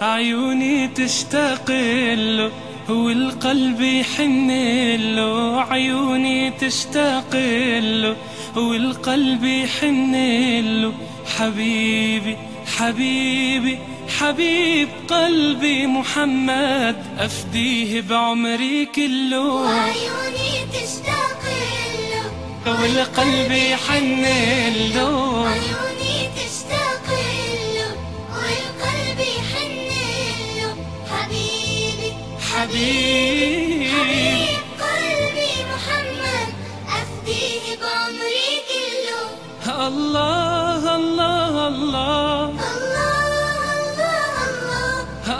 عيوني تشتاق له والقلب يحن له عيوني تشتاق له والقلب يحن له حبيبي حبيبي حبيب قلبي محمد أفديه بعمري كله. وعيوني تشتاق له والقلب يحن له عيوني تشتاق حبيب قلبي محمد أفديه بعمري كله الله الله الله الله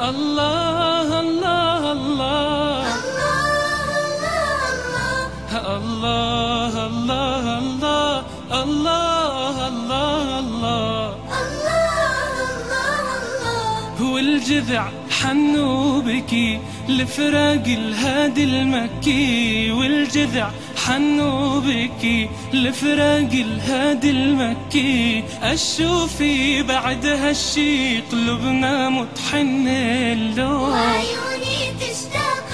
الله الله الله الله الله الله الله الله الله الله الله الله هو الجذع حنو بكي لفراق الهادي المكي والجذع. حنو بكي لفراق الهادي المكي. الشوفي بعد هالشي قلوبنا مطحن له. وعيوني تشتاق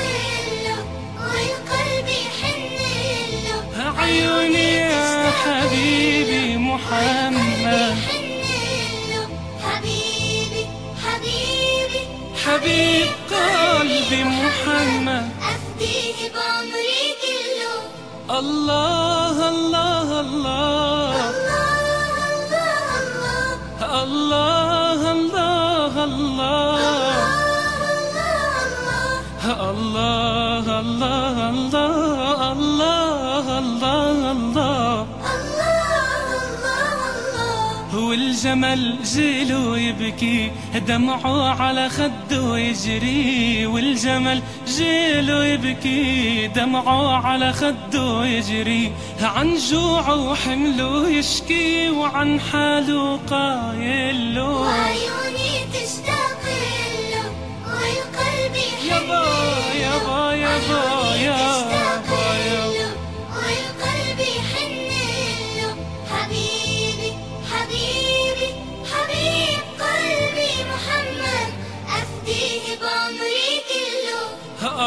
له والقلب يحن له. عيوني يا حبيبي محمد. حبيب قلبي محمد. أفديه بعمري كله الله الله. الله الله الله. الله الله الله. الله الله الله. هو الجمل جيله يبكي دمعه على خده يجري. والجمل جيله يبكي دمعه على خده يجري. عن جوعه وحمله يشكي وعن حاله قايل له.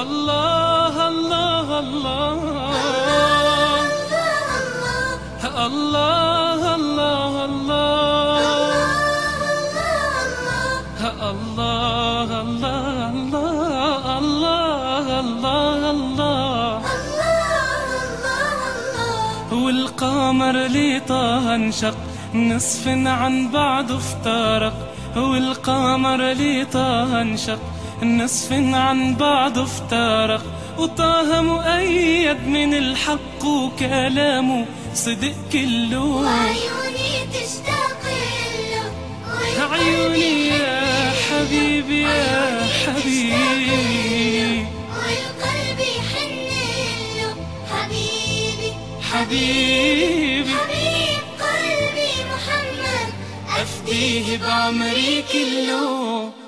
الله الله الله. الله الله الله. الله الله الله الله الله الله والقمر لي طه انشق نصف عن بعض افترق. والقمر لي طه انشق نصف عن بعض افترق وطه مؤيد من الحق وكلامه صدق كله وعيوني تشتاق له عيوني يا حبيبي يا حبيبي. والقلب يحن له. حبيبي حبيبي. حبيب قلبي محمد أفديه بعمري كله